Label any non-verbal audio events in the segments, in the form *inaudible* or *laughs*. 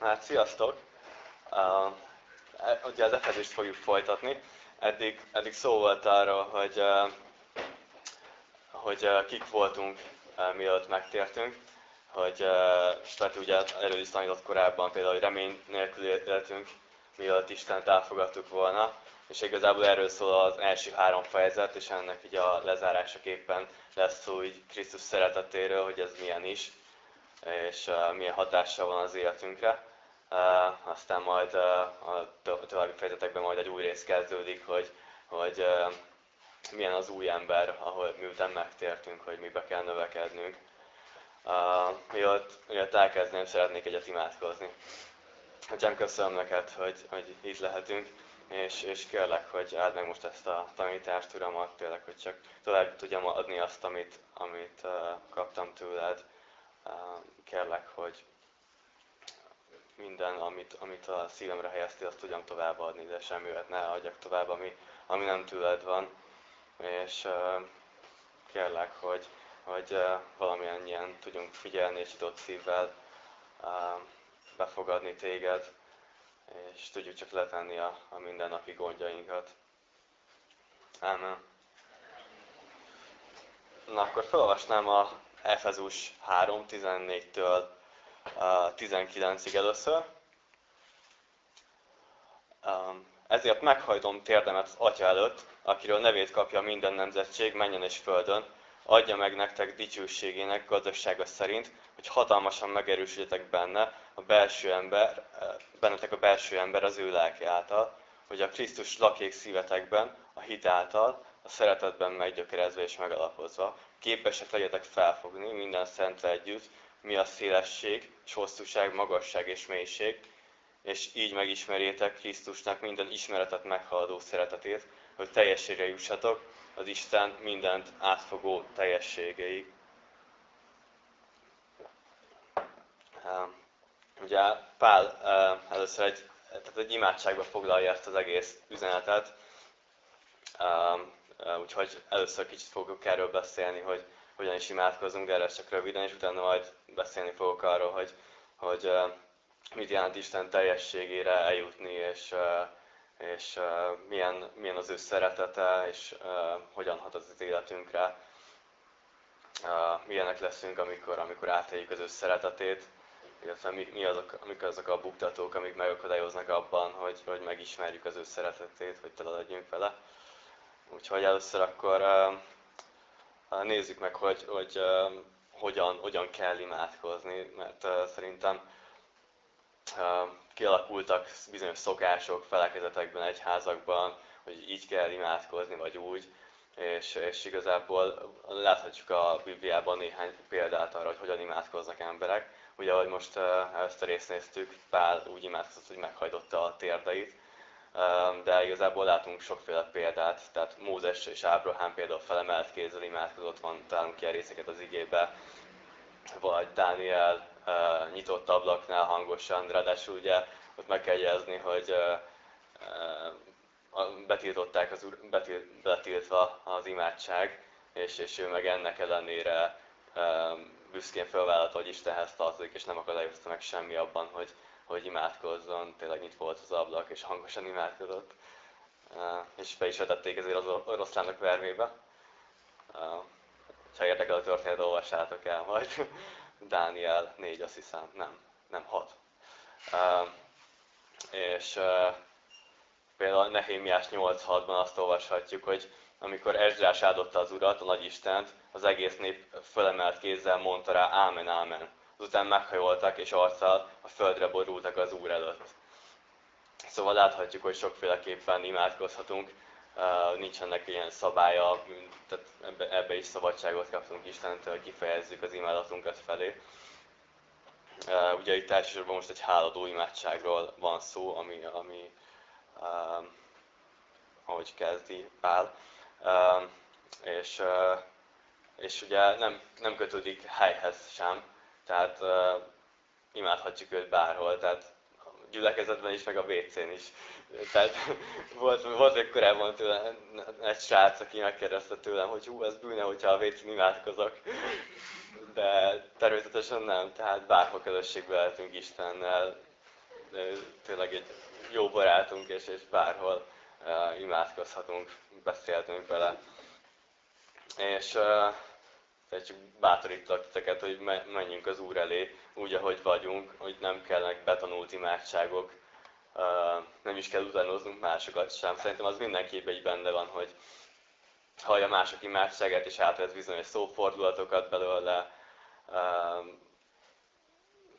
Hát, sziasztok! Uh, ugye az Efezést fogjuk folytatni. Eddig, eddig szó volt arról, hogy, uh, hogy uh, kik voltunk, uh, mielőtt megtértünk. Hogy uh, Stati ugye erről is tanított korábban, például, hogy remény nélkül életünk, mielőtt Istent elfogadtuk volna. És igazából erről szól az első három fejezet, és ennek így a lezárásaképpen lesz szó így Krisztus szeretetéről, hogy ez milyen is, és uh, milyen hatással van az életünkre. Uh, aztán majd uh, a további fejezetekben majd egy új rész kezdődik, hogy, hogy uh, milyen az új ember, ahol miután megtértünk, hogy mibe kell növekednünk. Uh, mielőtt, mielőtt elkezdném, szeretnék egyet imádkozni. Atyám, köszönöm neked, hogy, hogy itt lehetünk, és, és kérlek, hogy áld meg most ezt a tanítást, Uramat, tényleg, hogy csak tovább tudjam adni azt, amit, amit uh, kaptam tőled. Uh, kérlek, hogy minden, amit, amit a szívemre helyeztél, azt tudjam továbbadni, de semmivel ne adjak tovább, ami, ami nem tőled van. És uh, kérlek, hogy, hogy uh, valamilyen ilyen tudjunk figyelni és nyitott szívvel uh, befogadni téged, és tudjuk csak letenni a, a mindennapi gondjainkat. Ámen. Na akkor felolvasnám a Efezus 3.14-től 19-ig először. Ezért meghajtom térdemet az Atya előtt, akiről nevét kapja minden nemzetség, menjen és földön, adja meg nektek dicsőségének gazdasága szerint, hogy hatalmasan megerősödjetek benne, a belső ember, bennetek a belső ember az ő lelki által, hogy a Krisztus lakék szívetekben, a hit által, a szeretetben meggyökerezve és megalapozva, képesek legyetek felfogni minden szentre együtt, mi a szélesség, és hosszúság, magasság és mélység, és így megismerjétek Krisztusnak minden ismeretet meghaladó szeretetét, hogy teljességre jussatok az Isten mindent átfogó teljességeig. Ugye Pál először egy, tehát egy imádságba foglalja ezt az egész üzenetet, úgyhogy először kicsit fogok erről beszélni, hogy hogyan is imádkozunk, de erre csak röviden, és utána majd beszélni fogok arról, hogy, hogy mit jelent Isten teljességére eljutni, és, és milyen, milyen az ő szeretete, és hogyan hat az az életünkre. Milyenek leszünk, amikor, amikor átéljük az ő szeretetét, illetve mi, mi azok, amik azok a buktatók, amik megakadályoznak abban, hogy, hogy megismerjük az ő szeretetét, hogy tele legyünk vele. Úgyhogy először akkor nézzük meg, hogy, hogy hogyan, hogyan kell imádkozni, mert szerintem kialakultak bizonyos szokások felekezetekben, egyházakban, hogy így kell imádkozni, vagy úgy, és, és igazából láthatjuk a Bibliában néhány példát arra, hogy hogyan imádkoznak emberek. Ugye, ahogy most ezt a részt néztük, Pál úgy imádkozott, hogy meghajtotta a térdeit, de igazából látunk sokféle példát, tehát Mózes és Ábrahám például felemelt kézzel imádkozott, van találunk ilyen részeket az igébe, vagy Dániel nyitott ablaknál hangosan, ráadásul ugye ott meg kell jegyezni, hogy betiltották az, betiltva az imádság, és, és ő meg ennek ellenére büszkén felvállalta, hogy Istenhez tartozik, és nem akadályozta meg semmi abban, hogy, hogy imádkozzon, tényleg nyitva volt az ablak, és hangosan imádkozott, és be is vetették ezért az oroszlánok vermébe. Ha érdekel a történet, olvassátok el majd. *laughs* Dániel 4, azt hiszem, nem, nem 6. És például Nehémiás 8.6-ban azt olvashatjuk, hogy amikor Ezrás áldotta az Urat, a Nagy Istent, az egész nép fölemelt kézzel mondta rá, ámen, ámen azután meghajoltak és arccal a földre borultak az Úr előtt. Szóval láthatjuk, hogy sokféleképpen imádkozhatunk, nincs ennek ilyen szabálya, tehát ebbe, ebbe is szabadságot kaptunk Istentől, hogy kifejezzük az imádatunkat felé. Ugye itt elsősorban most egy háladó imádságról van szó, ami, ami ahogy kezdi Pál. És, és ugye nem, nem kötődik helyhez sem, tehát uh, imádhatjuk őt bárhol, tehát a gyülekezetben is, meg a WC-n is. Tehát *laughs* volt, volt egy korábban tőlem egy srác, aki megkérdezte tőlem, hogy hú, ez bűne, hogyha a WC-n imádkozok. De természetesen nem, tehát bárhol közösségbe lehetünk Istennel, tényleg egy jó barátunk, és, és bárhol imádkozhatunk, beszéltünk vele. És uh, csak bátorítlak titeket, hogy menjünk az Úr elé, úgy, ahogy vagyunk, hogy nem kellnek betanult imádságok, nem is kell utánoznunk másokat sem. Szerintem az mindenképpen egy benne van, hogy hallja mások imádságát, és átvesz bizonyos szófordulatokat belőle.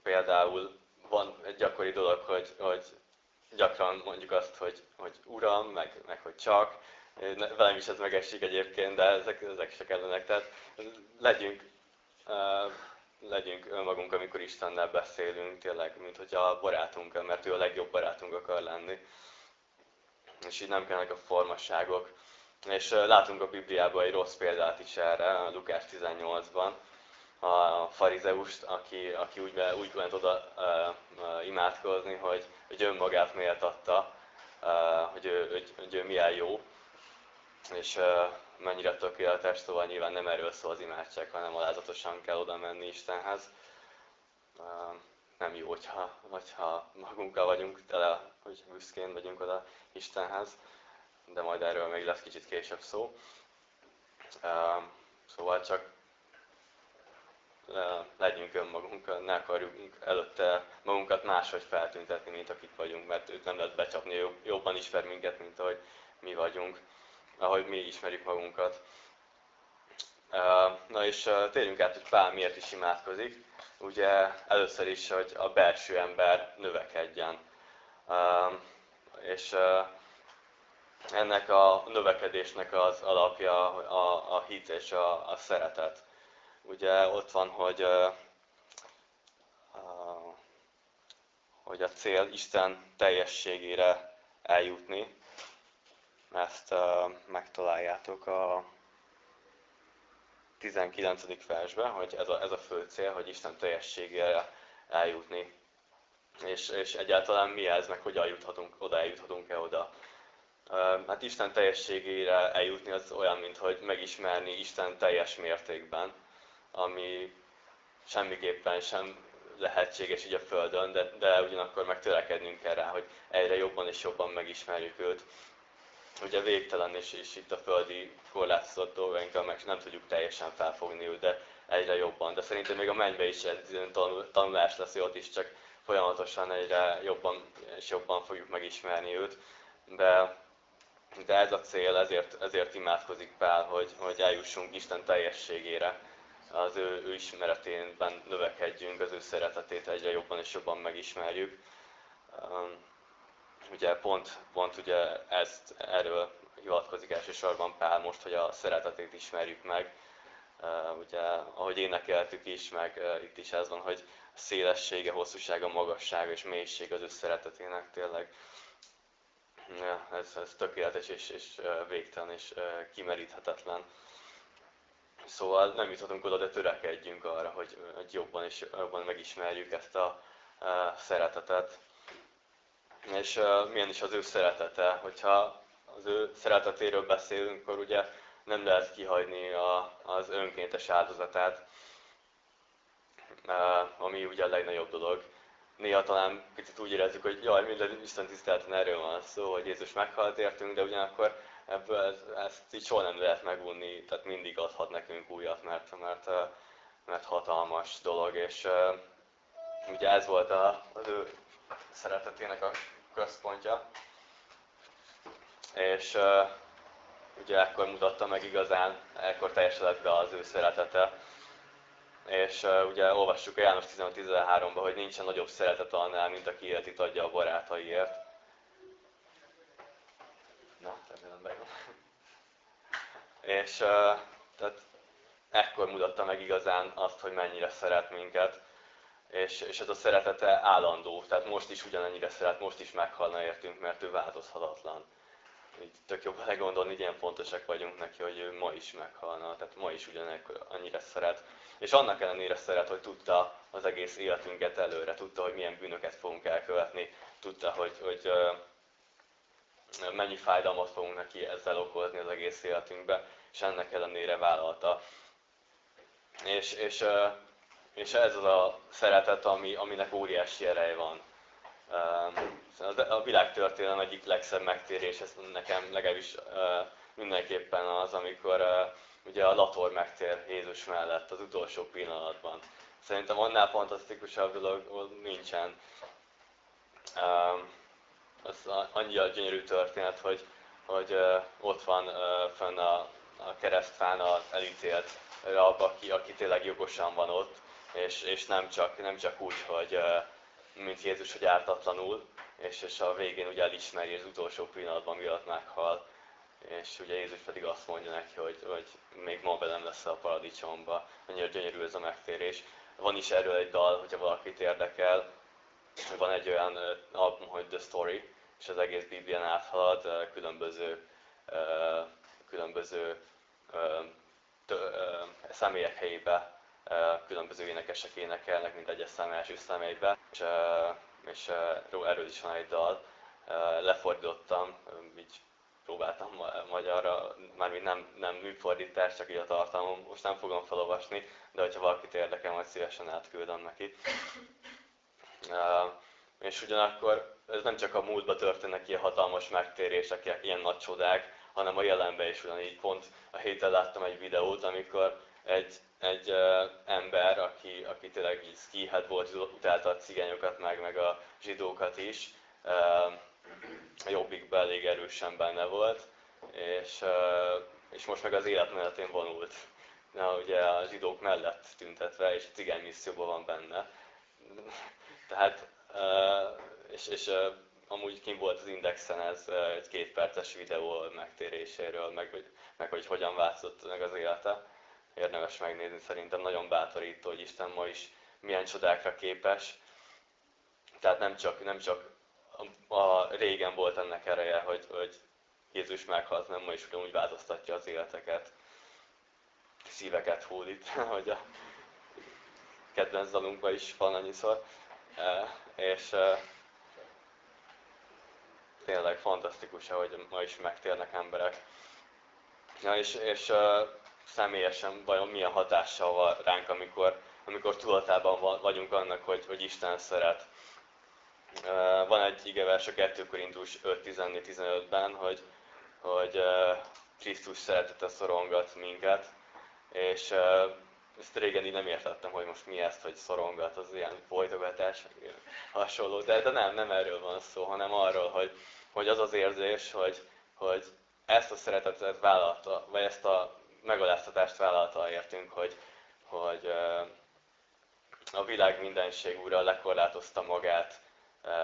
Például van egy gyakori dolog, hogy, hogy gyakran mondjuk azt, hogy, hogy Uram, meg, meg hogy csak, velem is ez megesik egyébként, de ezek, ezek se kellenek. Tehát legyünk, legyünk önmagunk, amikor Istennel beszélünk, tényleg, mint hogy a barátunk, mert ő a legjobb barátunk akar lenni. És így nem kellnek a formasságok. És látunk a Bibliában egy rossz példát is erre, Lukás 18-ban, a farizeust, aki, aki úgy, úgy ment oda uh, uh, imádkozni, hogy, hogy önmagát méltatta, uh, hogy, ő, hogy, hogy ő milyen jó, és mennyire tökéletes, szóval nyilván nem erről szól az imádság, hanem alázatosan kell oda menni Istenhez. Nem jó, hogyha, hogyha magunkkal vagyunk tele, hogy büszkén vagyunk oda Istenhez, de majd erről még lesz kicsit később szó. Szóval csak legyünk önmagunk, ne akarjuk előtte magunkat máshogy feltüntetni, mint akik vagyunk, mert őt nem lehet becsapni, jobban ismer minket, mint ahogy mi vagyunk, ahogy mi ismerjük magunkat. Na és térjünk át, hogy Pál miért is imádkozik. Ugye először is, hogy a belső ember növekedjen. És ennek a növekedésnek az alapja a, a hit és a, szeretet ugye ott van, hogy, hogy a cél Isten teljességére eljutni. Ezt megtaláljátok a 19. versben, hogy ez a, ez a fő cél, hogy Isten teljességére eljutni. És, és egyáltalán mi ez, meg hogyan juthatunk, oda eljuthatunk-e oda. Hát Isten teljességére eljutni az olyan, mint hogy megismerni Isten teljes mértékben ami semmiképpen sem lehetséges így a Földön, de, de ugyanakkor meg törekednünk kell rá, hogy egyre jobban és jobban megismerjük őt. Ugye végtelen és, és itt a földi korlátozott dolgainkkal meg nem tudjuk teljesen felfogni de egyre jobban. De szerintem még a mennybe is egy tanulás lesz, hogy ott is csak folyamatosan egyre jobban és jobban fogjuk megismerni őt. De, de ez a cél, ezért, ezért imádkozik Pál, hogy, hogy eljussunk Isten teljességére az ő, ő ismeretében növekedjünk, az ő szeretetét egyre jobban és jobban megismerjük. Ugye pont, pont ugye ezt, erről hivatkozik elsősorban Pál most, hogy a szeretetét ismerjük meg. Ugye, ahogy énekeltük is, meg itt is ez van, hogy szélessége, hosszúsága, magassága és mélység az ő szeretetének tényleg ja, ez, ez tökéletes és, és végtelen és kimeríthetetlen. Szóval nem juthatunk oda, de törekedjünk arra, hogy, hogy jobban és jobban megismerjük ezt a szeretetet. És milyen is az ő szeretete, hogyha az ő szeretetéről beszélünk, akkor ugye nem lehet kihagyni a, az önkéntes áldozatát, ami ugye a legnagyobb dolog. Néha talán picit úgy érezzük, hogy jaj, minden Isten tiszteleten erről van szó, hogy Jézus meghalt értünk, de ugyanakkor ebből ez, ezt így soha nem lehet megunni, tehát mindig adhat nekünk újat, mert, mert, mert hatalmas dolog, és ugye ez volt az ő szeretetének a központja. És ugye ekkor mutatta meg igazán, ekkor teljesedett be az ő szeretete. És ugye olvassuk a János 15-13-ban, hogy nincsen nagyobb szeretet annál, mint aki életét adja a barátaiért. Na, remélem bejön. És uh, tehát ekkor mutatta meg igazán azt, hogy mennyire szeret minket, és, és ez a szeretete állandó, tehát most is ugyanennyire szeret, most is meghalna értünk, mert ő változhatatlan. Így tök jobb legondolni, hogy ilyen fontosak vagyunk neki, hogy ő ma is meghalna, tehát ma is ugyanekkor annyira szeret. És annak ellenére szeret, hogy tudta az egész életünket előre, tudta, hogy milyen bűnöket fogunk elkövetni, tudta, hogy, hogy mennyi fájdalmat fogunk neki ezzel okozni az egész életünkbe, és ennek ellenére vállalta. És, és, és ez az a szeretet, ami, aminek óriási ereje van. a világtörténelem egyik legszebb megtérés, ez nekem legalábbis mindenképpen az, amikor ugye a Lator megtér Jézus mellett az utolsó pillanatban. Szerintem annál fantasztikusabb dolog nincsen. Az annyira gyönyörű történet, hogy, hogy ott van fönn a, a keresztfán az elítélt rab, aki, aki tényleg jogosan van ott, és, és nem, csak, nem csak úgy, hogy mint Jézus, hogy ártatlanul, és, és a végén ugye elismeri az utolsó pillanatban, miatt meghal, és ugye Jézus pedig azt mondja neki, hogy, hogy még ma velem lesz a paradicsomba. Annyira gyönyörű ez a megtérés. Van is erről egy dal, hogyha valakit érdekel. Van egy olyan album, hogy The Story, és az egész Biblián áthalad különböző, különböző személyek helyébe különböző énekesek énekelnek, mint egyes szám első személybe, és, és erről is van egy dal. Lefordítottam, így próbáltam magyarra, mármint nem, nem műfordítás, csak így a tartalmam, most nem fogom felolvasni, de hogyha valakit érdekel, majd szívesen átküldöm neki. És ugyanakkor ez nem csak a múltban történnek ilyen hatalmas megtérések, ilyen nagy csodák, hanem a jelenben is ugyanígy. Pont a héten láttam egy videót, amikor egy, egy uh, ember, aki, aki tényleg így skihead volt, utálta a cigányokat meg, meg a zsidókat is, uh, jobbikben elég erősen benne volt, és, uh, és most meg az életmenetén vonult. Na, ugye a zsidók mellett tüntetve, és a cigány misszióban van benne. Tehát, uh, és, és uh, amúgy kim volt az Indexen ez egy két perces videó megtéréséről, meg, meg hogy hogyan változott meg az élete érdemes megnézni, szerintem nagyon bátorító, hogy Isten ma is milyen csodákra képes. Tehát nem csak, nem csak a, régen volt ennek ereje, hogy, hogy Jézus meghalt, nem ma is ugyanúgy változtatja az életeket. Szíveket hódít, *laughs* hogy a kedvenc dalunkban is van annyiszor. E, és e, tényleg fantasztikus, hogy ma is megtérnek emberek. Ja, és, és e, személyesen vajon milyen hatással van ránk, amikor, amikor tudatában vagyunk annak, hogy, hogy Isten szeret. Van egy igevers a 2 Korintus 5.14-15-ben, hogy, hogy Krisztus szeretete szorongat minket, és ezt régen így nem értettem, hogy most mi ezt, hogy szorongat, az ilyen folytogatás, hasonló, de, de nem, nem erről van szó, hanem arról, hogy, hogy az az érzés, hogy, hogy ezt a szeretetet vállalta, vagy ezt a megaláztatást vállalta értünk, hogy, hogy a világ mindenség újra lekorlátozta magát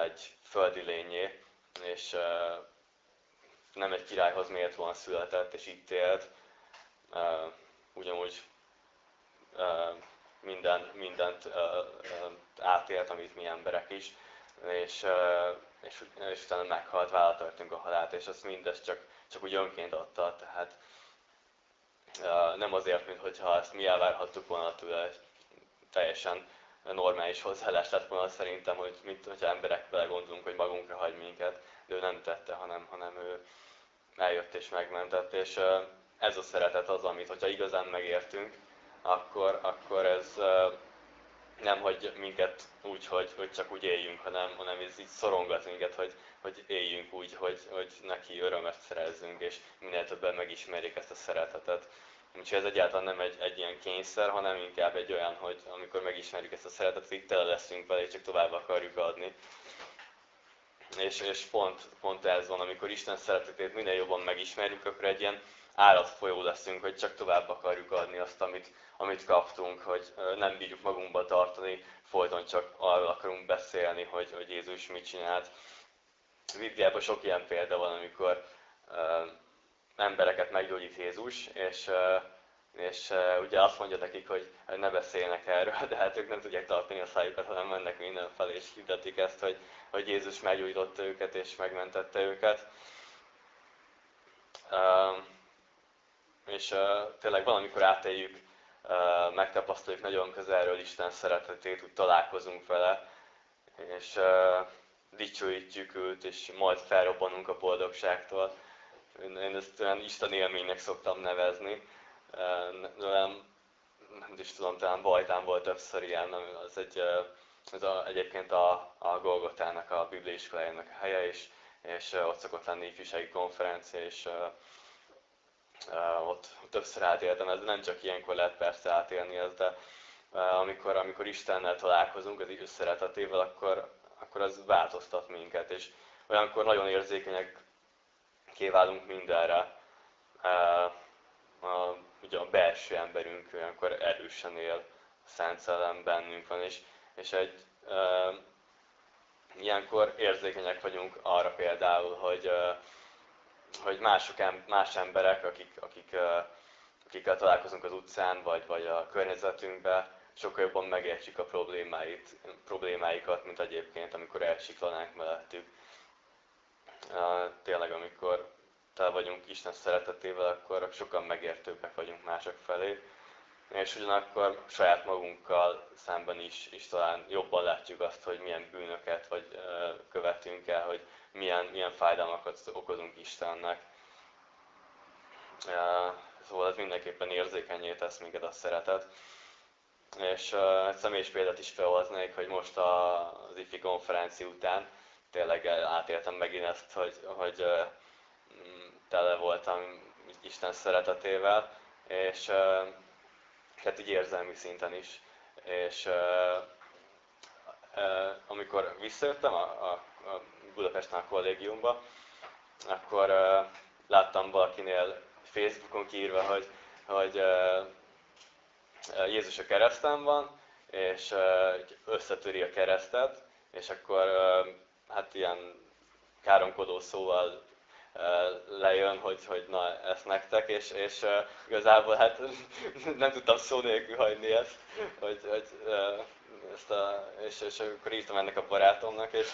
egy földi lényé, és nem egy királyhoz méltóan született, és itt élt, ugyanúgy minden, mindent átélt, amit mi emberek is, és, és, és utána meghalt, vállaltartunk a halált, és azt mindezt csak, csak úgy önként adta, tehát nem azért, mintha ezt mi elvárhattuk volna tőle, teljesen normális hozzáállás lett volna szerintem, hogy mint hogyha emberek bele gondolunk, hogy magunkra hagy minket, de ő nem tette, hanem, hanem ő eljött és megmentett, és ez a szeretet az, amit, hogyha igazán megértünk, akkor, akkor ez nem hogy minket úgy, hogy, hogy csak úgy éljünk, hanem, hanem ez így szorongat minket, hogy, hogy éljünk úgy, hogy, hogy neki örömet szerezzünk, és minél többen megismerjék ezt a szeretetet. Úgyhogy ez egyáltalán nem egy, egy ilyen kényszer, hanem inkább egy olyan, hogy amikor megismerjük ezt a szeretetet, így tele leszünk vele, és csak tovább akarjuk adni. És, és pont, pont ez van, amikor Isten szeretetét minél jobban megismerjük, akkor egy ilyen áradfolyó leszünk, hogy csak tovább akarjuk adni azt, amit, amit kaptunk, hogy nem bírjuk magunkba tartani, folyton csak arról akarunk beszélni, hogy, hogy Jézus mit csinált. Bibliában sok ilyen példa van, amikor uh, embereket meggyógyít Jézus, és, uh, és uh, ugye azt mondja nekik, hogy ne beszéljenek erről, de hát ők nem tudják tartani a szájukat, hanem mennek mindenfelé, és hirdetik ezt, hogy, hogy Jézus meggyógyította őket, és megmentette őket. Uh, és uh, tényleg valamikor átéljük, uh, megtapasztaljuk nagyon közelről Isten szeretetét, úgy találkozunk vele, és uh, dicsőítjük őt, és majd felrobbanunk a boldogságtól. Én ezt olyan Isten élménynek szoktam nevezni. Nem, nem is tudom, talán Bajtán volt többször ilyen, az egy ez a, egyébként a, a Golgotának, a bibliaiskolájának a helye, és, és ott szokott lenni ifjúsági konferencia, és ott többször átéltem ez, nem csak ilyenkor lehet persze átélni ezt, de amikor, amikor Istennel találkozunk, az Isten szeretetével, akkor, akkor az változtat minket, és olyankor nagyon érzékenyek kiválunk mindenre. A, ugye a belső emberünk olyankor erősen él, a Szent Szellem bennünk van, és, és egy uh, ilyenkor érzékenyek vagyunk arra például, hogy, uh, hogy mások, más emberek, akik, akik, akikkel találkozunk az utcán, vagy, vagy a környezetünkben, sokkal jobban megértjük a problémáit, problémáikat, mint egyébként, amikor elsiklanánk mellettük. Tényleg, amikor tele vagyunk Isten szeretetével, akkor sokkal megértőbbek vagyunk mások felé. És ugyanakkor saját magunkkal szemben is, is talán jobban látjuk azt, hogy milyen bűnöket vagy követünk el, hogy milyen, milyen fájdalmakat okozunk Istennek. Szóval ez mindenképpen érzékenyé tesz minket a szeretet. És egy személyes példát is felhoznék, hogy most az IFI konferencia után tényleg átéltem megint ezt, hogy, hogy tele voltam Isten szeretetével, és hát így érzelmi szinten is. És amikor visszajöttem a, a, a Budapesten a kollégiumba, akkor uh, láttam valakinél Facebookon kiírva, hogy, hogy uh, Jézus a kereszten van, és összetöri a keresztet, és akkor hát ilyen káromkodó szóval lejön, hogy, hogy na, ezt nektek, és, és igazából hát *laughs* nem tudtam szó nélkül hagyni ezt, hogy, hogy ezt a, és, és akkor írtam ennek a barátomnak, és,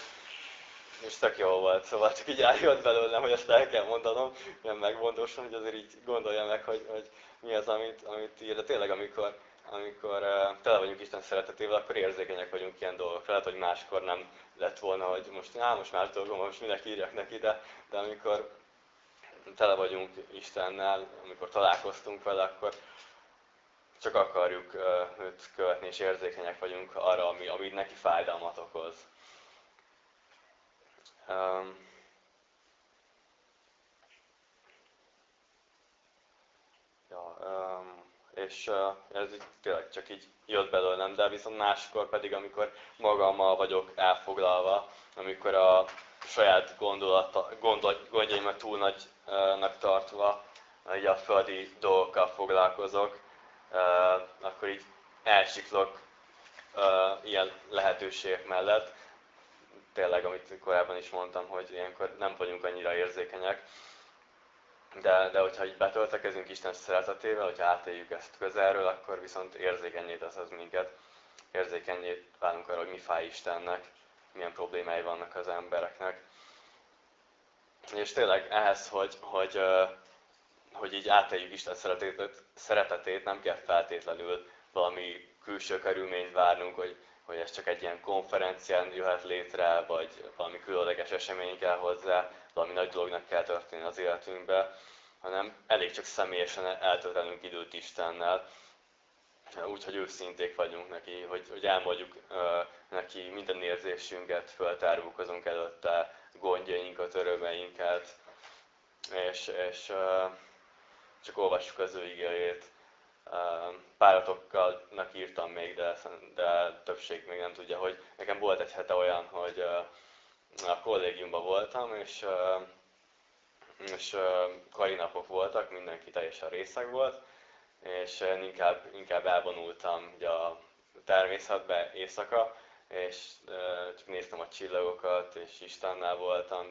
és tök jó volt, szóval csak így álljott belőlem, hogy ezt el kell mondanom, ilyen megmondósan, hogy azért így gondolja meg, hogy, hogy mi az, amit, amit ír, de tényleg amikor, amikor uh, tele vagyunk Isten szeretetével, akkor érzékenyek vagyunk ilyen dolgokra. Lehet, hogy máskor nem lett volna, hogy most, á, most más dolgom, most minek írjak neki, de, de amikor tele vagyunk Istennel, amikor találkoztunk vele, akkor csak akarjuk uh, őt követni, és érzékenyek vagyunk arra, ami, ami neki fájdalmat okoz. Um, ja, um, és ez így, tényleg csak így jött belőlem, de viszont máskor pedig, amikor magammal vagyok elfoglalva, amikor a saját gondolata, gondol, gondjaimat túl nagynak tartva, így a földi dolgokkal foglalkozok, akkor így elsiklok ilyen lehetőségek mellett, tényleg, amit korábban is mondtam, hogy ilyenkor nem vagyunk annyira érzékenyek, de, de hogyha így betöltekezünk Isten szeretetével, hogyha átéljük ezt közelről, akkor viszont érzékenyé tesz ez minket. Érzékenyé válunk arra, hogy mi fáj Istennek, milyen problémái vannak az embereknek. És tényleg ehhez, hogy, hogy, hogy így átéljük Isten szeretetét, szeretetét, nem kell feltétlenül valami külső körülményt várnunk, hogy hogy ez csak egy ilyen konferencián jöhet létre, vagy valami különleges esemény kell hozzá, valami nagy dolognak kell történni az életünkbe, hanem elég csak személyesen eltöltenünk időt Istennel, úgy, hogy őszinték vagyunk neki, hogy, hogy elmondjuk uh, neki minden érzésünket, föltárulkozunk előtte, gondjainkat, örömeinket, és, és csak olvassuk az ő igényét, páratokkal írtam még, de, de többség még nem tudja, hogy nekem volt egy hete olyan, hogy a kollégiumban voltam, és, és karinapok voltak, mindenki teljesen részeg volt, és inkább, inkább elvonultam ugye a természetbe éjszaka, és csak néztem a csillagokat, és Istennel voltam,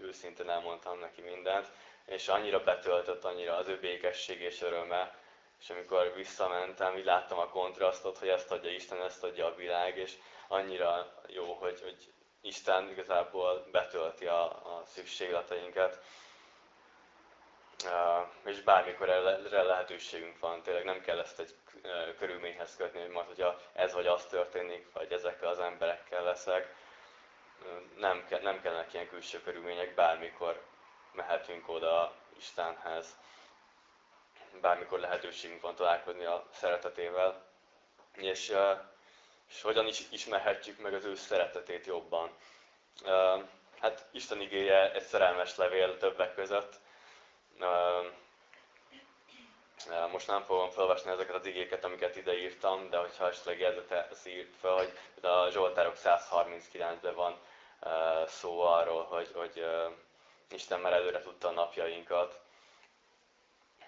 őszintén elmondtam neki mindent, és annyira betöltött, annyira az ő békesség és öröme, és amikor visszamentem, így láttam a kontrasztot, hogy ezt adja Isten, ezt adja a világ, és annyira jó, hogy, hogy Isten igazából betölti a, a szükségleteinket. És bármikor erre lehetőségünk van, tényleg nem kell ezt egy körülményhez kötni, hogy majd, hogyha ez vagy az történik, vagy ezekkel az emberekkel leszek. Nem, ke- nem kellene ilyen külső körülmények, bármikor mehetünk oda Istenhez bármikor lehetőségünk van találkozni a szeretetével. És, és hogyan is ismerhetjük meg az ő szeretetét jobban. Hát Isten igéje egy szerelmes levél többek között. Most nem fogom felolvasni ezeket az igéket, amiket ide írtam, de hogyha esetleg ez írt fel, hogy a Zsoltárok 139-ben van szó arról, hogy, hogy Isten már előre tudta a napjainkat.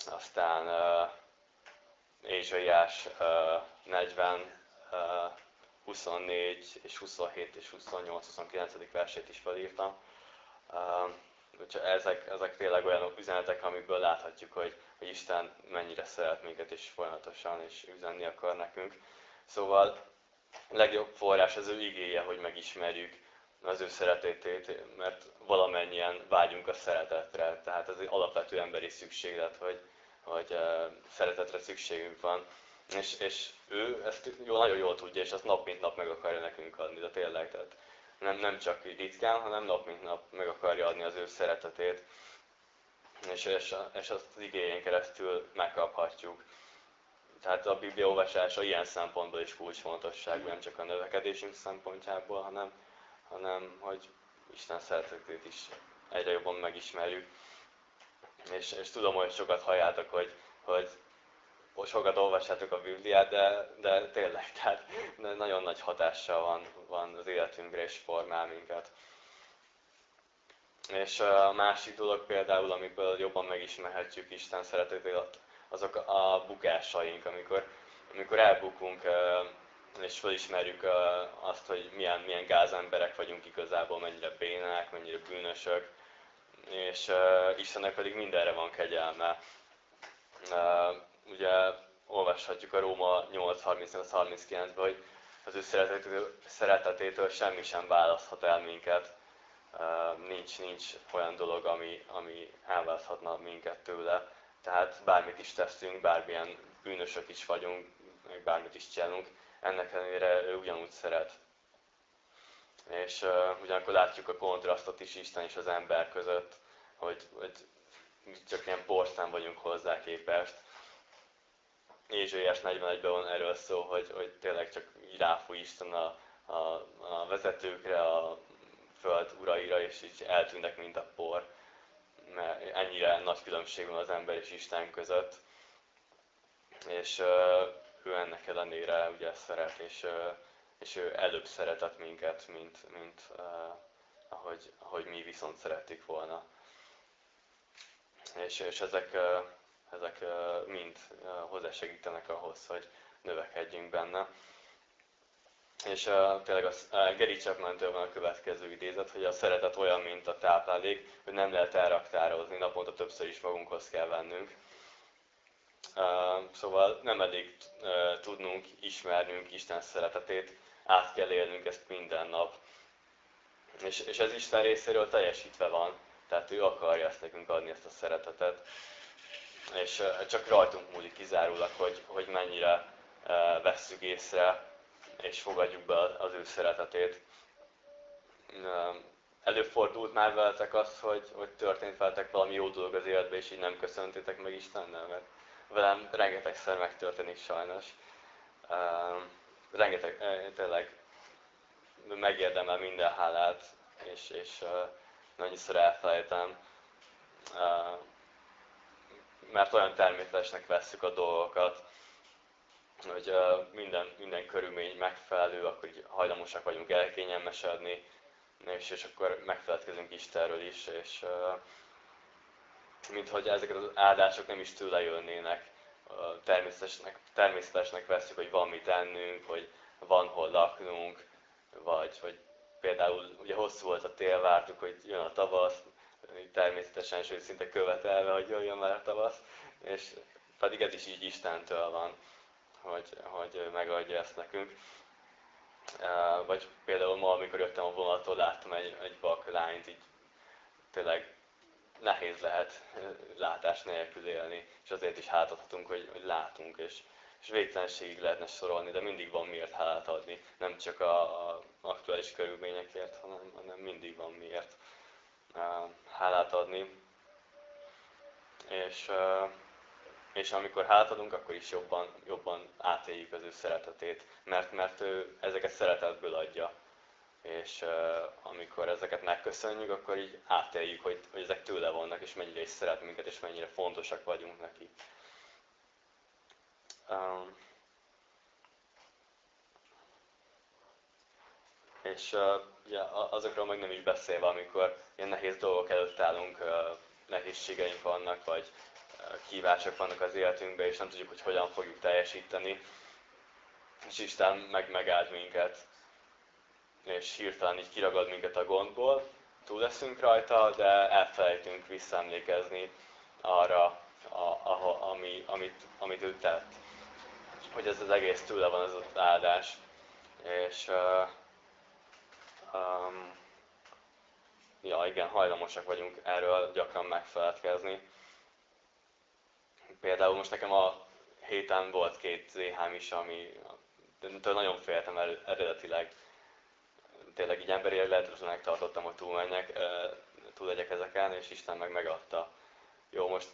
Aztán Ézsaiás 40, 24 és 27 és 28-29. versét is felírtam. Ezek, ezek tényleg olyan üzenetek, amikből láthatjuk, hogy, hogy Isten mennyire szeret minket, és folyamatosan és üzenni akar nekünk. Szóval legjobb forrás az ő igéje, hogy megismerjük az ő szeretetét, mert valamennyien vágyunk a szeretetre. Tehát ez egy alapvető emberi szükséglet, hogy, hogy szeretetre szükségünk van. És, és ő ezt jó, nagyon jól tudja, és azt nap mint nap meg akarja nekünk adni, de tényleg, tehát nem, nem csak ritkán, hanem nap mint nap meg akarja adni az ő szeretetét, és, és, és azt az igényen keresztül megkaphatjuk. Tehát a Biblia olvasása ilyen szempontból is kulcsfontosság, nem csak a növekedésünk szempontjából, hanem, hanem hogy Isten szeretetét is egyre jobban megismerjük. És, és tudom, hogy sokat halljátok, hogy, hogy sokat olvassátok a Bibliát, de, de tényleg, *laughs* tehát nagyon nagy hatással van, van az életünkre és formál minket. És a másik dolog például, amikor jobban megismerhetjük Isten szeretetét, azok a bukásaink, amikor, amikor elbukunk és felismerjük azt, hogy milyen, milyen gázemberek vagyunk igazából, mennyire bénák, mennyire bűnösök, és Istennek pedig mindenre van kegyelme ugye olvashatjuk a Róma 8.38-39-ben, hogy az ő szeretetétől, semmi sem választhat el minket. Nincs, nincs olyan dolog, ami, ami elválaszthatna minket tőle. Tehát bármit is teszünk, bármilyen bűnösök is vagyunk, meg bármit is csinálunk, ennek ellenére ő ugyanúgy szeret. És uh, ugyanakkor látjuk a kontrasztot is Isten és az ember között, hogy, hogy csak ilyen porszán vagyunk hozzá képest. Ézsaiás 41-ben van erről szó, hogy, hogy tényleg csak ráfúj Isten a, a, a vezetőkre, a föld uraira, és így eltűnnek, mint a por. Mert ennyire nagy különbség van az ember és Isten között. És uh, ő ennek ellenére ugye szeret, és, és ő előbb szeretett minket, mint, mint ahogy, ahogy mi viszont szerették volna. És, és ezek ezek mind hozzásegítenek ahhoz, hogy növekedjünk benne. És tényleg a uh, Gary chapman van a következő idézet, hogy a szeretet olyan, mint a táplálék, hogy nem lehet elraktározni, naponta többször is magunkhoz kell vennünk. Szóval nem elég tudnunk, ismernünk Isten szeretetét, át kell élnünk ezt minden nap. És, és ez Isten részéről teljesítve van, tehát ő akarja ezt nekünk adni, ezt a szeretetet és csak rajtunk múlik kizárólag, hogy, hogy mennyire vesszük észre, és fogadjuk be az ő szeretetét. Előfordult már veletek az, hogy, hogy történt veletek valami jó dolog az életbe, és így nem köszöntétek meg Istennel, mert velem rengetegszer megtörténik sajnos. Rengeteg, tényleg megérdemel minden hálát, és, és annyiszor elfelejtem mert olyan természetesnek vesszük a dolgokat, hogy minden, minden körülmény megfelelő, akkor így hajlamosak vagyunk elkényelmesedni, és, és akkor megfeledkezünk Istenről is, és mint hogy ezek az áldások nem is tőle jönnének, természetesnek, természetesnek veszük, hogy van mit ennünk, hogy van hol laknunk, vagy hogy például ugye hosszú volt a tél, vártuk, hogy jön a tavasz, természetesen, sőt szinte követelve, hogy jöjjön már a tavasz, és pedig ez is így Istentől van, hogy, hogy megadja ezt nekünk. Vagy például ma, amikor jöttem a vonattól, láttam egy, egy bak lányt, így tényleg nehéz lehet látás nélkül élni, és azért is hátadhatunk, hogy, hogy látunk, és, és végtelenségig lehetne sorolni, de mindig van miért hálát adni, nem csak a, a aktuális körülményekért, hanem, hanem mindig van miért hálát adni. És, és amikor hátadunk, akkor is jobban, jobban átéljük az ő szeretetét, mert, mert ő ezeket szeretetből adja. És uh, amikor ezeket megköszönjük, akkor így átéljük, hogy, hogy ezek tőle vannak, és mennyire is szeret minket, és mennyire fontosak vagyunk neki. Um, és uh, ugye, azokról meg nem is beszélve, amikor ilyen nehéz dolgok előtt állunk, uh, nehézségeink vannak, vagy kívások vannak az életünkben, és nem tudjuk, hogy hogyan fogjuk teljesíteni. És Isten meg megáld minket, és hirtelen így kiragad minket a gondból, túl leszünk rajta, de elfelejtünk visszaemlékezni arra, a, a, ami, amit, amit ő tett. Hogy ez az egész tőle van, az az áldás. És uh, um, ja, igen, hajlamosak vagyunk erről gyakran megfeledkezni. Például most nekem a héten volt két ZH is, ami nagyon féltem eredetileg. Tényleg így emberi lehetetlenek tartottam, hogy túlmenjek, túl legyek ezeken, és Isten meg megadta. Jó, most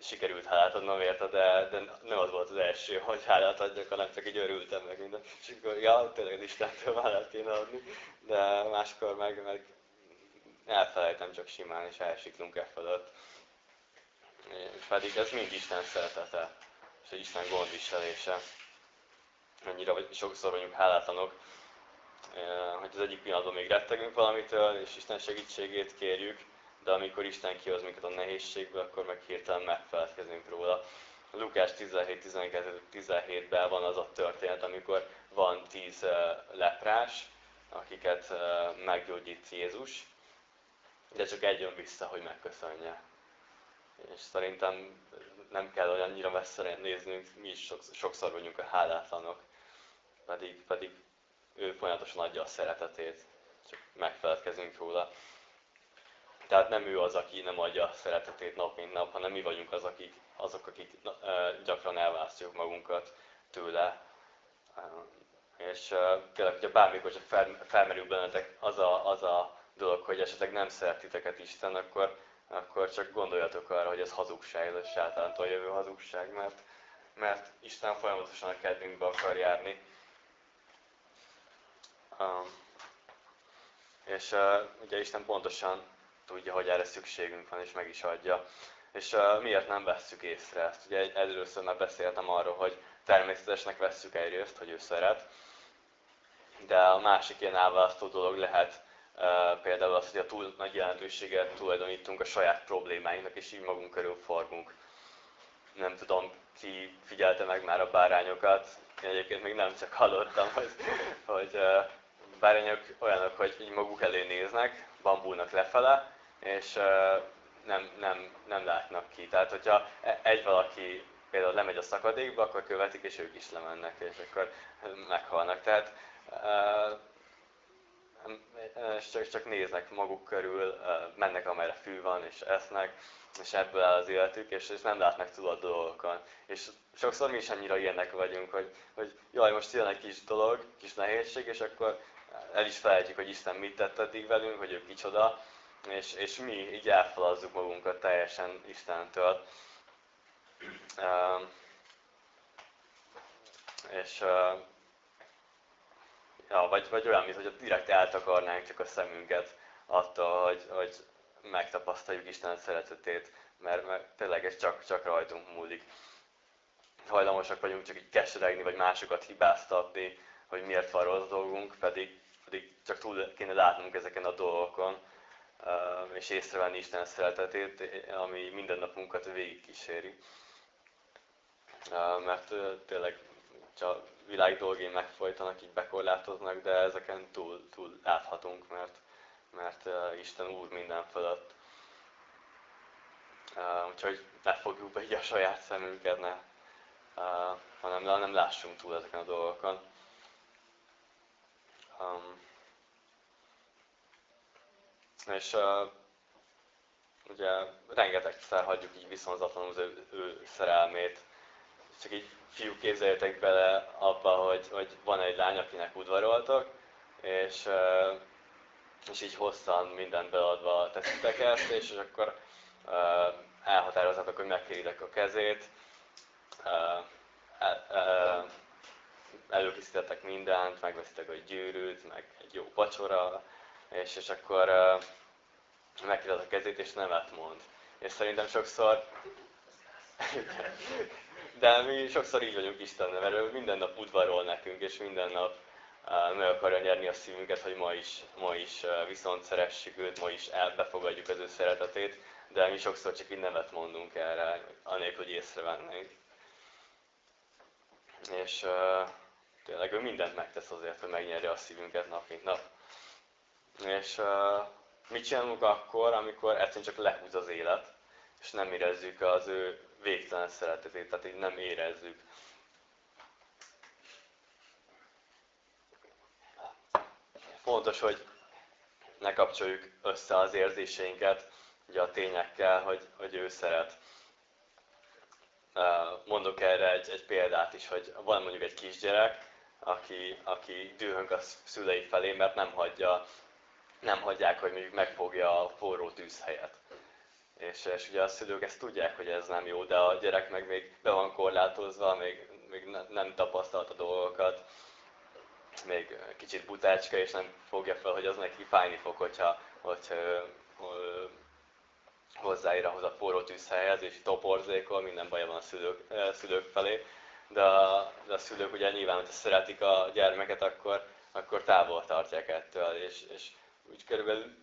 sikerült hálát adnom érte, de, de nem az volt az első, hogy hálát adjak, hanem csak így örültem meg minden. És akkor, ja, tényleg az Istentől hálát kéne adni, de máskor meg, meg elfelejtem csak simán, és elsiklunk e fölött pedig ez mind Isten szeretete, és Isten gondviselése. Annyira sokszor vagyunk hálátlanok, hogy az egyik pillanatban még rettegünk valamitől, és Isten segítségét kérjük, de amikor Isten kihoz minket a nehézségből, akkor meg hirtelen megfelelkezünk róla. Lukás 17-12-17-ben van az a történet, amikor van tíz leprás, akiket meggyógyít Jézus, de csak egy jön vissza, hogy megköszönje és szerintem nem kell olyannyira messze néznünk, mi is sokszor vagyunk a hálátlanok, pedig, pedig ő folyamatosan adja a szeretetét, csak megfeledkezünk róla. Tehát nem ő az, aki nem adja a szeretetét nap mint nap, hanem mi vagyunk az, akik, azok, akik gyakran elválasztjuk magunkat tőle. És tényleg, hogyha bármikor csak felmerül bennetek az a, az a dolog, hogy esetleg nem szeret titeket Isten, akkor akkor csak gondoljatok arra, hogy ez hazugság, ez sátántól jövő hazugság, mert, mert Isten folyamatosan a kedvünkbe akar járni. És ugye Isten pontosan tudja, hogy erre szükségünk van, és meg is adja. És miért nem vesszük észre ezt? Ugye először már beszéltem arról, hogy természetesnek vesszük egyrészt, hogy ő szeret, de a másik ilyen elválasztó dolog lehet például az, hogy a túl nagy jelentőséget tulajdonítunk a saját problémáinknak, és így magunk körül forgunk. Nem tudom, ki figyelte meg már a bárányokat, én egyébként még nem csak hallottam, hogy, hogy bárányok olyanok, hogy így maguk elé néznek, bambulnak lefele, és nem, nem, nem látnak ki. Tehát, hogyha egy valaki például lemegy a szakadékba, akkor követik, és ők is lemennek, és akkor meghalnak. Tehát csak, csak néznek maguk körül, mennek amerre fű van, és esznek, és ebből áll az életük, és, és nem látnak túl a dolgokon. És sokszor mi is annyira ilyenek vagyunk, hogy, hogy jaj, most jön egy kis dolog, kis nehézség, és akkor el is felejtjük, hogy Isten mit tett eddig velünk, hogy ő kicsoda, és, és mi így elfalazzuk magunkat teljesen Istentől. Uh, és uh, ja, vagy, vagy olyan, mint hogy direkt eltakarnánk csak a szemünket attól, hogy, hogy megtapasztaljuk Isten szeretetét, mert, mert tényleg ez csak, csak rajtunk múlik. Hajlamosak vagyunk csak így keseregni, vagy másokat hibáztatni, hogy miért van rossz dolgunk, pedig, pedig csak túl kéne látnunk ezeken a dolgokon, és észrevenni Isten szeretetét, ami minden napunkat végigkíséri. Mert tényleg csak világ dolgé megfojtanak, így bekorlátoznak, de ezeken túl, túl láthatunk, mert, mert Isten Úr minden fölött. Úgyhogy ne fogjuk be így a saját szemünket, ne, hanem nem lássunk túl ezeken a dolgokon. Um, és uh, ugye rengetegszer hagyjuk így viszonzatlanul az ő, ő szerelmét, csak így fiúk képzeljétek bele abba, hogy, hogy van egy lány, akinek udvaroltok, és, és így hosszan mindent beadva teszitek ezt, és, és akkor elhatározhatok, hogy megkéritek a kezét, előkészítettek mindent, megvesztek a gyűrűt, meg egy jó vacsora, és, és akkor megkérdezik a kezét, és nemet mond. És szerintem sokszor, *laughs* de mi sokszor így vagyunk Istennel, mert minden nap udvarol nekünk, és minden nap meg akarja nyerni a szívünket, hogy ma is, ma is viszont szeressük őt, ma is elbefogadjuk az ő szeretetét, de mi sokszor csak így nemet mondunk erre, anélkül, hogy észrevennénk. És uh, tényleg ő mindent megtesz azért, hogy megnyerje a szívünket nap mint nap. És uh, mit csinálunk akkor, amikor egyszerűen csak lehúz az élet, és nem érezzük az ő végtelen szeretetét, tehát így nem érezzük. Fontos, hogy ne kapcsoljuk össze az érzéseinket ugye a tényekkel, hogy, hogy ő szeret. Mondok erre egy, egy példát is, hogy van mondjuk egy kisgyerek, aki, aki dühöng a szülei felé, mert nem hagyja, nem hagyják, hogy mondjuk megfogja a forró tűzhelyet. És, és ugye a szülők ezt tudják, hogy ez nem jó, de a gyerek meg még be van korlátozva, még, még nem tapasztalt a dolgokat, még kicsit butácska, és nem fogja fel, hogy az neki fájni fog, hogyha, hogyha hozzáér ahhoz a forró tűzhelyhez, és toporzékol, minden baja van a szülők, szülők felé. De a, de a szülők ugye nyilván, hogyha szeretik a gyermeket, akkor, akkor távol tartják ettől, és, és úgy körülbelül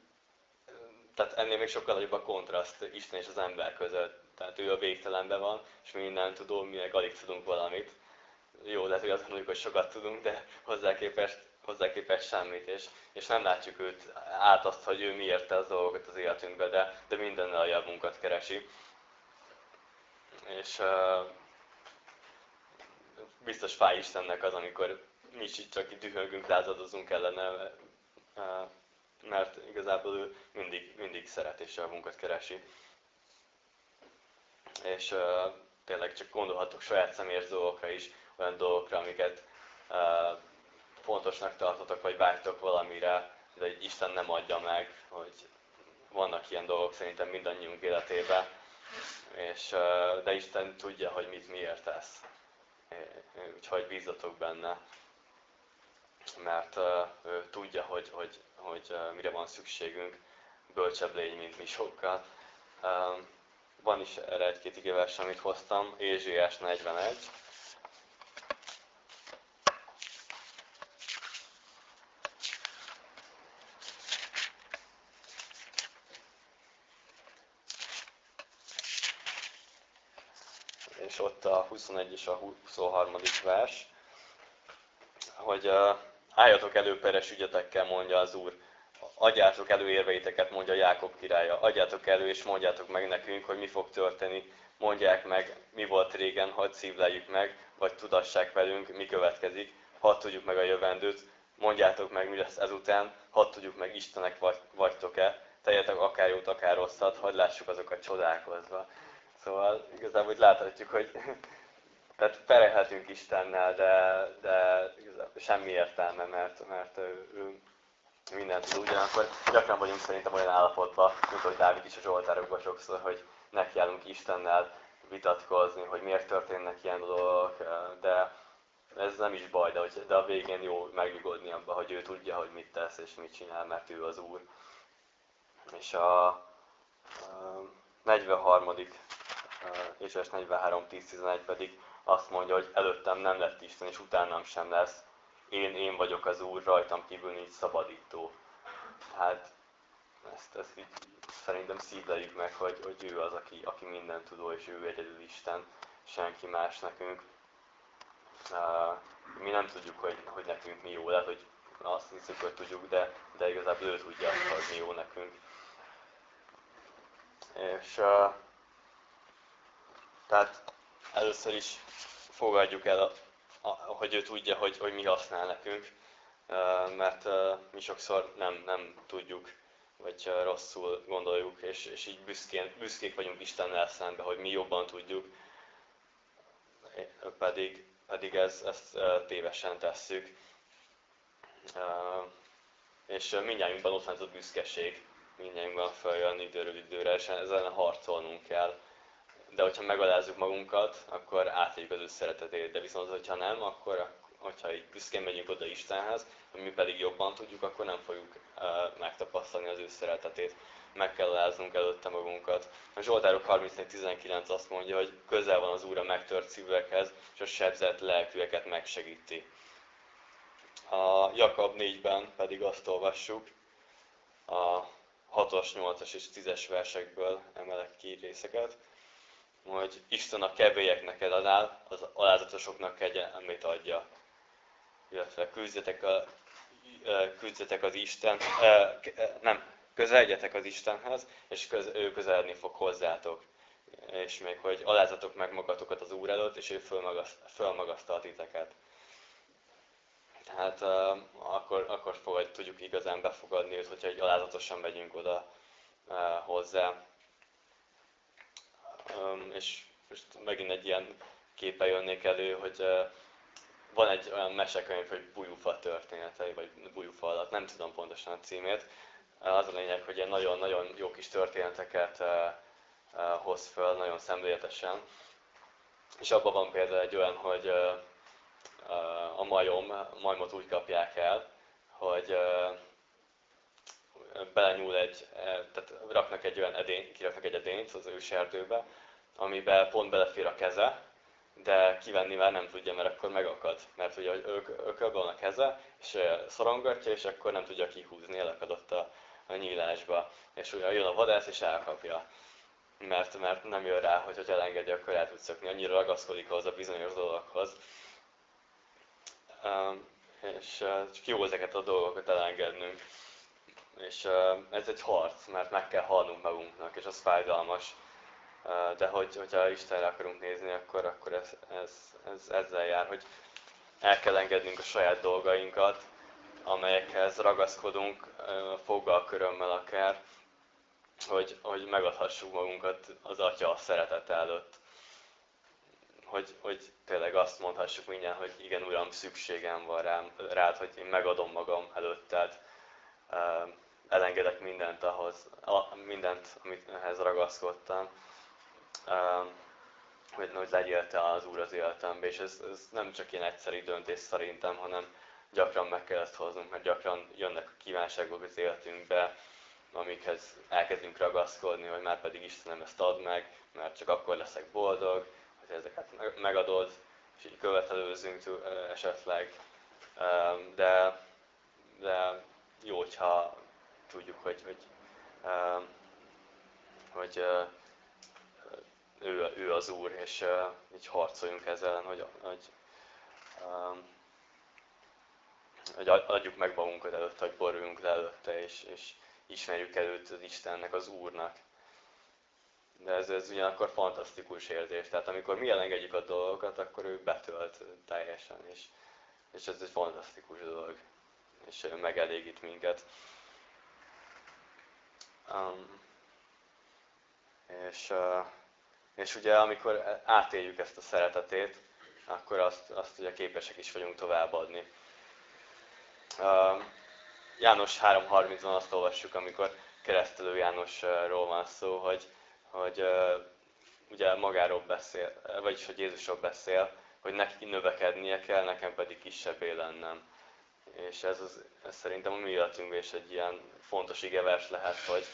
tehát ennél még sokkal nagyobb a kontraszt Isten és az ember között. Tehát ő a végtelenben van, és mi minden tudó, mi meg alig tudunk valamit. Jó, lehet, hogy azt mondjuk, hogy sokat tudunk, de hozzá képest, hozzá képest semmit, és, és nem látjuk őt át azt, hogy ő miért tesz dolgokat az életünkbe, de, de mindennel a javunkat keresi. És biztos fáj Istennek az, amikor mi csak itt dühögünk, lázadozunk ellene, uh, mert igazából ő mindig, mindig szeret és javunkat keresi. És uh, tényleg csak gondolhatok saját személyes dolgokra is, olyan dolgokra, amiket uh, fontosnak tartotok, vagy vágytok valamire, de egy Isten nem adja meg, hogy vannak ilyen dolgok szerintem mindannyiunk életében, és, uh, de Isten tudja, hogy mit miért tesz. Úgyhogy bízatok benne, mert ő tudja, hogy, hogy hogy mire van szükségünk, bölcsebb légy, mint mi sokkal. Van is erre egy-két igévers, amit hoztam, Ézsiás 41. és ott a 21 és a 23. vers, hogy Álljatok elő peres ügyetekkel, mondja az Úr. Adjátok elő érveiteket, mondja Jákob királya. Adjátok elő, és mondjátok meg nekünk, hogy mi fog történni. Mondják meg, mi volt régen, hadd szívleljük meg, vagy tudassák velünk, mi következik. Hadd tudjuk meg a jövendőt. Mondjátok meg, mi lesz ezután. Hadd tudjuk meg, Istenek vagy, vagytok-e. Tegyetek akár jót, akár rosszat, hadd lássuk azokat csodálkozva. Szóval igazából hogy láthatjuk, hogy tehát perelhetünk Istennel, de, de semmi értelme, mert, mert ő, ő mindent tud. Ugyanakkor gyakran vagyunk szerintem olyan állapotban, mint hogy Dávid is a Zsoltárokban sokszor, hogy nekiállunk Istennel vitatkozni, hogy miért történnek ilyen dolgok, de ez nem is baj, de, de a végén jó megnyugodni abba, hogy ő tudja, hogy mit tesz és mit csinál, mert ő az Úr. És a, a 43. és 43, 10-11 pedig azt mondja, hogy előttem nem lett Isten, és utánam sem lesz. Én, én vagyok az Úr, rajtam kívül nincs szabadító. Hát ezt, ezt így szerintem szívleljük meg, hogy, hogy ő az, aki, aki minden tudó, és ő egyedül Isten, senki más nekünk. Mi nem tudjuk, hogy, hogy nekünk mi jó, lehet, hogy azt hiszük, hogy tudjuk, de, de igazából ő tudja, hogy mi jó nekünk. És uh, tehát először is fogadjuk el, a, hogy ő tudja, hogy, hogy mi használ nekünk, mert mi sokszor nem, nem tudjuk, vagy rosszul gondoljuk, és, és így büszkén, büszkék vagyunk Istennel szembe, hogy mi jobban tudjuk, pedig, pedig ez, ezt tévesen tesszük. És mindjárt ott van ez a büszkeség, mindjárt följön időről időre, és ezzel harcolnunk kell de hogyha megalázzuk magunkat, akkor átéljük az ő szeretetét, de viszont, hogyha nem, akkor, hogyha így büszkén megyünk oda Istenhez, hogy mi pedig jobban tudjuk, akkor nem fogjuk uh, megtapasztalni az ő szeretetét. Meg kell aláznunk előtte magunkat. A Zsoltárok 34.19 azt mondja, hogy közel van az Úr a megtört szívekhez, és a sebzett lelkűeket megsegíti. A Jakab 4-ben pedig azt olvassuk, a 6-as, 8-as és 10-es versekből emelek ki részeket, hogy Isten a kevélyeknek eladál, az alázatosoknak kegyelmét adja. Illetve küzdjetek, a, küzdjetek az Isten, nem, közeljetek az Istenhez, és köz, ő közeledni fog hozzátok. És még, hogy alázatok meg magatokat az Úr előtt, és ő fölmagasztal titeket. Tehát akkor, akkor fogad, tudjuk igazán befogadni őt, hogyha egy alázatosan megyünk oda hozzá. És most megint egy ilyen képe jönnék elő, hogy van egy olyan mesekönyv, hogy Bujúfa történetei, vagy Bujúfa alatt, nem tudom pontosan a címét. Az a lényeg, hogy ilyen nagyon-nagyon jó kis történeteket hoz föl, nagyon szemléletesen. És abban van például egy olyan, hogy a majom, majmot úgy kapják el, hogy belenyúl egy, tehát raknak egy olyan edény, kiraknak egy edényt az őserdőbe, amiben pont belefér a keze, de kivenni már nem tudja, mert akkor megakad. Mert ugye ökölben van a keze, és szorongatja, és akkor nem tudja kihúzni, elakadott a, a nyílásba. És ugye jön a vadász, és elkapja. Mert, mert nem jön rá, hogy, hogy elengedi, akkor el tud szökni. Annyira ragaszkodik ahhoz a bizonyos dologhoz, és csak jó ezeket a dolgokat elengednünk. És ez egy harc, mert meg kell halnunk magunknak, és az fájdalmas. De hogy, hogyha Istenre akarunk nézni, akkor, akkor ez, ez, ez ezzel jár, hogy el kell engednünk a saját dolgainkat, amelyekhez ragaszkodunk foggal, körömmel akár, hogy, hogy megadhassuk magunkat az Atya szeretet előtt hogy, hogy tényleg azt mondhassuk mindjárt, hogy igen, Uram, szükségem van rám, rád, hogy én megadom magam előtted, elengedek mindent ahhoz, mindent, amit ehhez ragaszkodtam, hogy, hogy legyél te az Úr az életembe, és ez, ez nem csak ilyen egyszerű döntés szerintem, hanem gyakran meg kell ezt hoznunk, mert gyakran jönnek a kívánságok az életünkbe, amikhez elkezdünk ragaszkodni, hogy már pedig Istenem ezt ad meg, mert csak akkor leszek boldog, hogy ezeket megadod, és így követelőzünk esetleg, de, de jó, hogyha tudjuk, hogy, hogy, hogy ő, ő az Úr, és így harcoljunk ezzel hogy, hogy, hogy adjuk meg magunkat előtte, hogy boruljunk le előtte, és, és ismerjük előtt az Istennek, az Úrnak de ez, ez ugyanakkor fantasztikus érzés. Tehát amikor mi elengedjük a dolgokat, akkor ő betölt teljesen, és, és ez egy fantasztikus dolog, és megelégít minket. Um, és, és ugye amikor átéljük ezt a szeretetét, akkor azt, azt ugye képesek is vagyunk továbbadni. János 3.30-ban azt olvassuk, amikor keresztelő Jánosról van szó, hogy, hogy ugye magáról beszél, vagyis hogy Jézusról beszél, hogy neki növekednie kell, nekem pedig kisebbé lennem. És ez, az, ez szerintem a mi életünkben is egy ilyen fontos igevers lehet, hogy,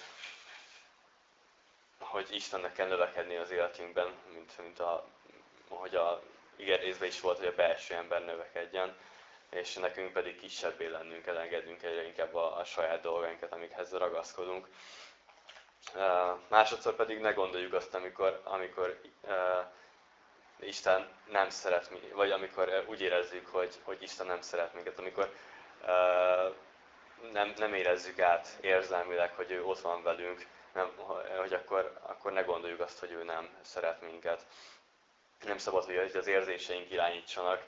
hogy Istennek kell növekedni az életünkben, mint, mint a, ahogy a igerészben is volt, hogy a belső ember növekedjen, és nekünk pedig kisebbé lennünk, elengedünk egyre inkább a, a saját dolgainkat, amikhez ragaszkodunk. Másodszor pedig ne gondoljuk azt, amikor, amikor Isten nem szeret vagy amikor úgy érezzük, hogy, hogy Isten nem szeret minket, amikor nem, nem érezzük át érzelmileg, hogy ő ott van velünk, nem, hogy akkor, akkor ne gondoljuk azt, hogy ő nem szeret minket. Nem szabad, hogy az érzéseink irányítsanak.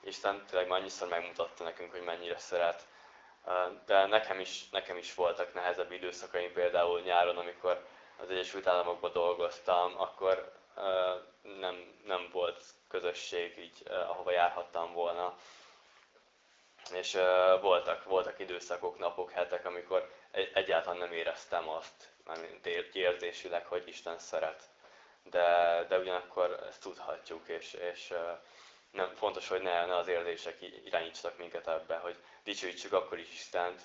Isten tényleg már annyiszor megmutatta nekünk, hogy mennyire szeret de nekem is, nekem is voltak nehezebb időszakaim, például nyáron, amikor az Egyesült Államokban dolgoztam, akkor nem, nem volt közösség így, ahova járhattam volna. És voltak, voltak időszakok, napok, hetek, amikor egyáltalán nem éreztem azt, mármint érzésileg, hogy Isten szeret. De, de ugyanakkor ezt tudhatjuk, és, és nem, fontos, hogy ne, ne az érzések irányítsanak minket ebbe, hogy dicsőítsük akkor is Istent,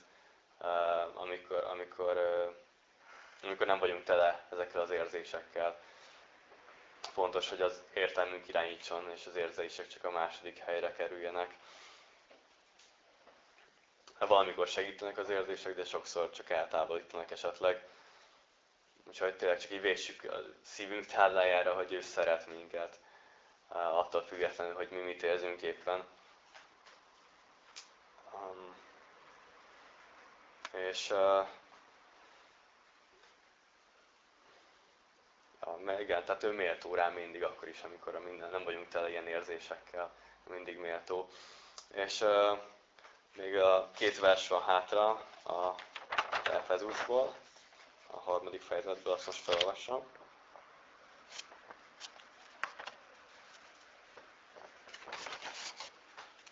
amikor, amikor, amikor nem vagyunk tele ezekkel az érzésekkel. Fontos, hogy az értelmünk irányítson, és az érzések csak a második helyre kerüljenek. Valamikor segítenek az érzések, de sokszor csak eltávolítanak esetleg. Úgyhogy tényleg csak így véssük a szívünk tállájára, hogy ő szeret minket, attól függetlenül, hogy mi mit érzünk éppen. Um, és uh, igen, tehát ő méltó rá mindig, akkor is, amikor a minden, nem vagyunk tele ilyen érzésekkel, mindig méltó. És uh, még a két vers van hátra a Efezusból, a harmadik fejezetből, azt most felolvassam.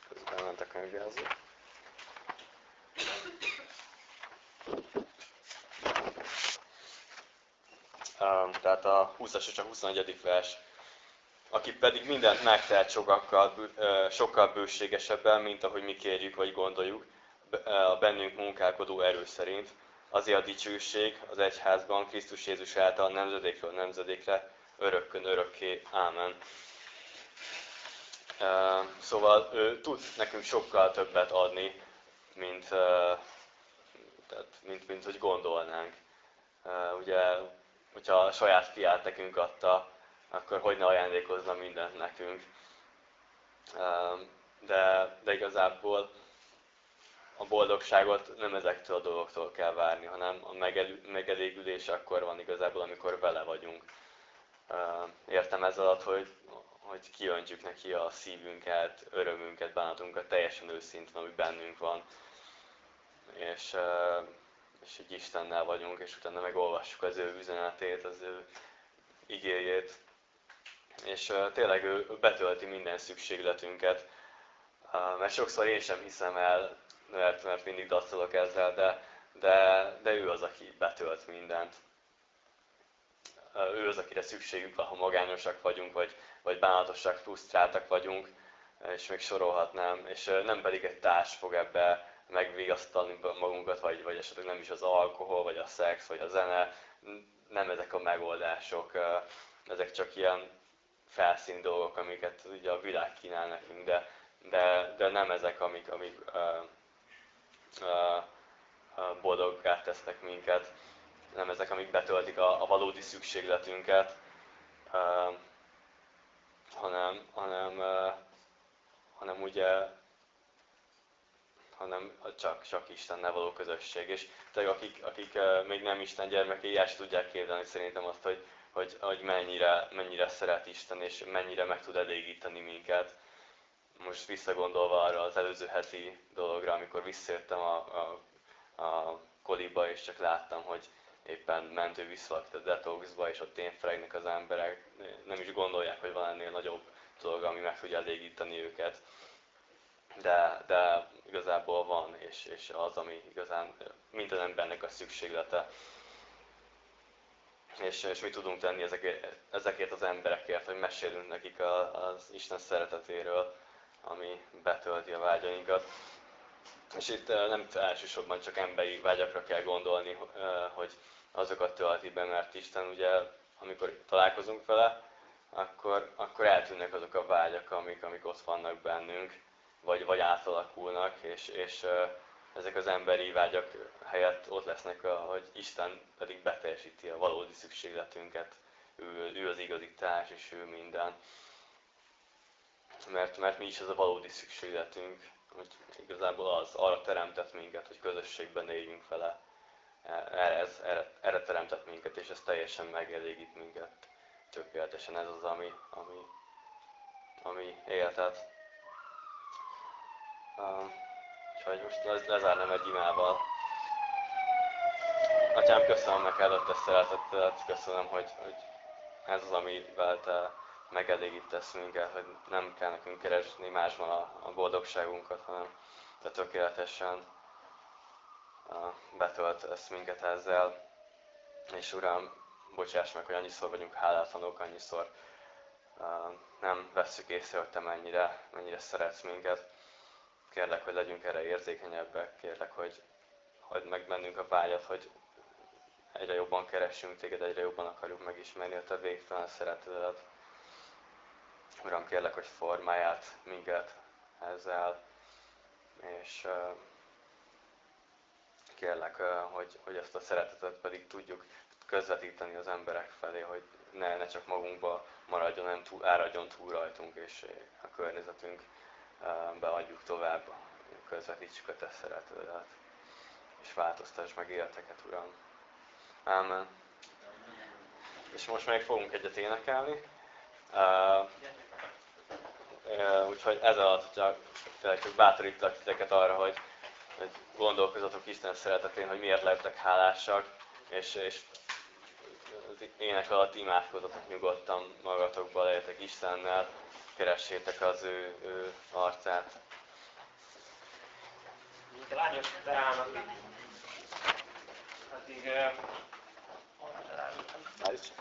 Közben ment a könyvjelző. Tehát a 20-as és a 21. vers. Aki pedig mindent megtehet sokakkal, sokkal bőségesebben, mint ahogy mi kérjük vagy gondoljuk, a bennünk munkálkodó erő szerint. Azért a dicsőség az egyházban Krisztus Jézus által nemzedékről nemzedékre, örökkön örökké. Ámen. Szóval ő tud nekünk sokkal többet adni, mint, tehát, mint, mint hogy gondolnánk. Ugye hogyha a saját fiát nekünk adta, akkor hogy ne ajándékozna mindent nekünk. De, de igazából a boldogságot nem ezektől a dolgoktól kell várni, hanem a megelégülés akkor van igazából, amikor vele vagyunk. Értem ezzel alatt, hogy, hogy kiöntjük neki a szívünket, örömünket, bánatunkat teljesen őszintén, ami bennünk van. És, és így Istennel vagyunk, és utána megolvassuk az ő üzenetét, az ő igéjét. És tényleg ő betölti minden szükségletünket, mert sokszor én sem hiszem el, mert, mert mindig daccolok ezzel, de, de, de ő az, aki betölt mindent. Ő az, akire szükségünk van, ha magányosak vagyunk, vagy, vagy bánatosak, frusztráltak vagyunk, és még sorolhatnám, és nem pedig egy társ fog ebbe megvigasztalni magunkat, vagy, vagy esetleg nem is az alkohol, vagy a szex, vagy a zene, nem ezek a megoldások, ezek csak ilyen felszíni dolgok, amiket ugye a világ kínál nekünk, de, de, de nem ezek, amik, amik uh, uh, boldoggá tesznek minket, nem ezek, amik betöltik a, a valódi szükségletünket, uh, hanem, hanem, uh, hanem ugye hanem csak, csak Istennel való közösség. És tehát akik, akik még nem Isten gyermekei, el tudják képzelni szerintem azt, hogy, hogy, hogy mennyire, mennyire szeret Isten, és mennyire meg tud elégíteni minket. Most visszagondolva arra az előző heti dologra, amikor visszajöttem a, a, a koliba, és csak láttam, hogy éppen mentő visszalakít a detoxba, és ott tényfelegnek az emberek, nem is gondolják, hogy van ennél nagyobb dolog, ami meg tudja elégíteni őket de, de igazából van, és, és az, ami igazán minden embernek a szükséglete. És, és mi tudunk tenni ezekért, ezekért az emberekért, hogy mesélünk nekik a, az Isten szeretetéről, ami betölti a vágyainkat. És itt nem elsősorban csak emberi vágyakra kell gondolni, hogy azokat tölti be, mert Isten ugye, amikor találkozunk vele, akkor, akkor eltűnnek azok a vágyak, amik, amik ott vannak bennünk vagy, vagy átalakulnak, és, és ezek az emberi vágyak helyett ott lesznek, hogy Isten pedig beteljesíti a valódi szükségletünket. Ő, ő az igazi társ, és ő minden. Mert, mert mi is az a valódi szükségletünk, hogy igazából az arra teremtett minket, hogy közösségben éljünk vele. Erre, ez, erre, erre teremtett minket, és ez teljesen megelégít minket. Tökéletesen ez az, ami, ami, ami életet. Úgyhogy most lezárnám egy imával. Atyám, köszönöm neked a te szeretetet, köszönöm, hogy, hogy ez az, amivel te megelégítesz minket, hogy nem kell nekünk keresni másban a, a boldogságunkat, hanem te tökéletesen betöltesz minket ezzel. És Uram, bocsáss meg, hogy annyiszor vagyunk hálátlanok, annyiszor uh, nem vesszük észre, hogy Te mennyire, mennyire szeretsz minket. Kérlek, hogy legyünk erre érzékenyebbek, kérlek, hogy hagyd meg bennünk a vágyat, hogy egyre jobban keressünk Téged, egyre jobban akarjuk megismerni a Te végtelen szeretetedet. Uram, kérlek, hogy formálj át minket ezzel, és uh, kérlek, hogy, hogy ezt a szeretetet pedig tudjuk közvetíteni az emberek felé, hogy ne, ne csak magunkba maradjon, nem túl, áradjon túl rajtunk, és a környezetünk beadjuk tovább, közvetítsük a Te szeretetet, és változtass meg életeket, Uram. Amen. És most még fogunk egyet énekelni. Uh, uh, úgyhogy ez alatt csak, csak bátorítlak titeket arra, hogy, hogy gondolkozatok Isten szeretetén, hogy miért lehetek hálásak, és, és az ének alatt imádkozatok nyugodtan magatokba, legyetek Istennel, keressétek az ő, ő arcát. A lányok beállnak, addig uh, Nice.